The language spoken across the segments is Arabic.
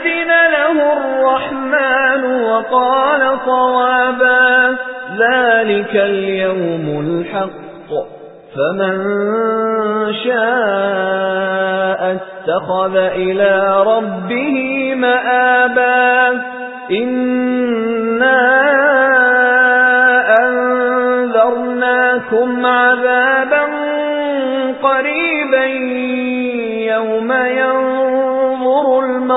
مَنْ أَذِنَ لَهُ الرَّحْمَنُ وَقَالَ صَوَابًا ذَلِكَ الْيَوْمُ الْحَقُّ فَمَن شَاءَ اتَّخَذَ إِلَى رَبِّهِ مَآبًا إِنَّا أَنذَرْنَاكُمْ عَذَابًا قَرِيبًا يَوْمَ يَنظُرُ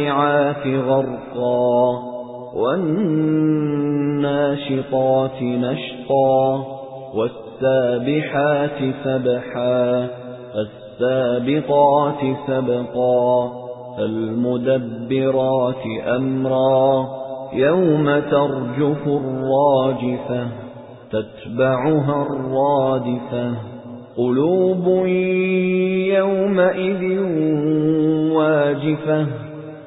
وَالنَّازِعَاتِ غَرْقًا وَالنَّاشِطَاتِ نَشْطًا وَالسَّابِحَاتِ سَبْحًا فَالسَّابِقَاتِ سَبْقًا فَالْمُدَبِّرَاتِ أَمْرًا يَوْمَ تَرْجُفُ الرَّاجِفَةُ تَتْبَعُهَا الرَّادِفَةُ قُلُوبٌ يَوْمَئِذٍ وَاجِفَةٌ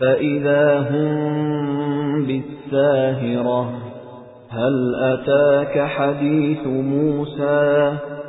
فَإِذَا هُمْ بِالسَّاهِرَةِ هَلْ أَتَاكَ حَدِيثُ مُوسَى؟